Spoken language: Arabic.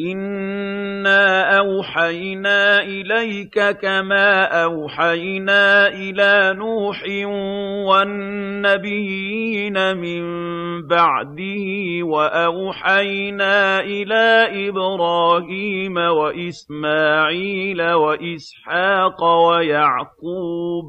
إِنَّا أَوْحَيْنَا إِلَيْكَ كَمَا أَوْحَيْنَا إِلَىٰ نُوحٍ وَالنَّبِيِّينَ مِن بَعْدِهِ وَأَوْحَيْنَا إِلَىٰ إِبْرَاهِيمَ وَإِسْمَاعِيلَ وَإِسْحَاقَ وَيَعْقُوبَ